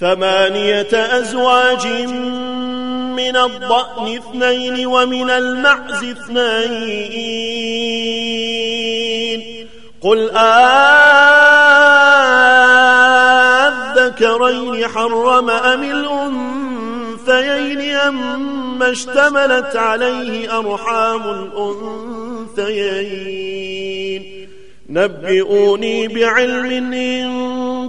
ثمانية أزواج من الضأن اثنين ومن المعز اثنين. قل آذكرين حرم أم الأنثيين أم اشتملت عليه أرحام الأنثيين. نبئوني بعلم إن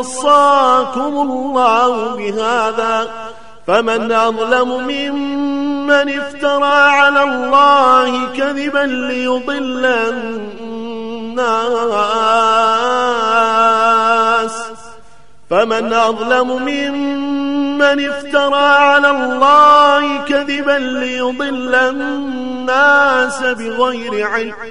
وصاكم الله بهذا فمن أظلم ممن افترى على الله كذبا ليضل الناس فمن أظلم ممن افترى على الله كذبا ليضل الناس بغير علم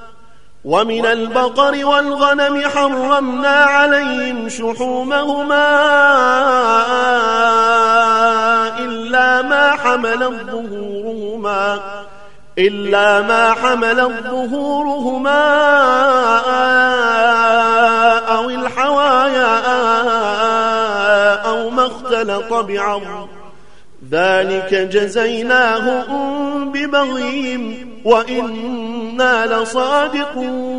ومن البقر والغنم حرمنا عليهم شحومهما إلا ما حمل ظهورهما إلا ما حمل ظهورهما أو الحوايا أو ما اختلط بعض. ذلك جزيناهم ببغيهم لصادقون.